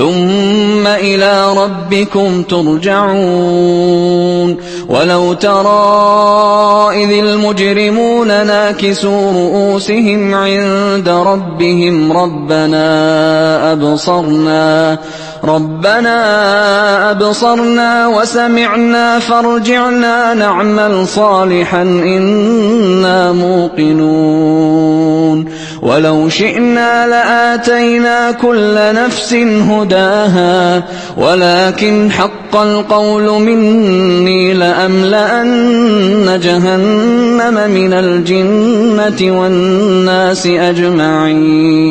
ثم إلى ربكم ترجعون. ولو ترى إذ المجرمون ناكسوا رؤوسهم عند ربهم ربنا أبصرنا ربنا أبصرنا وسمعنا فارجعنا نعمل صالحا إنا موقنون. ولو شئنا لآتينا كل نفس هداها ولكن حق القول مني لأملأن جهنم من الجنة والناس أجمعين.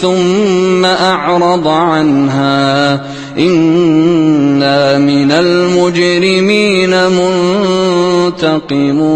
ثم أعرض عنها. إنا من المجرمين منتقمون.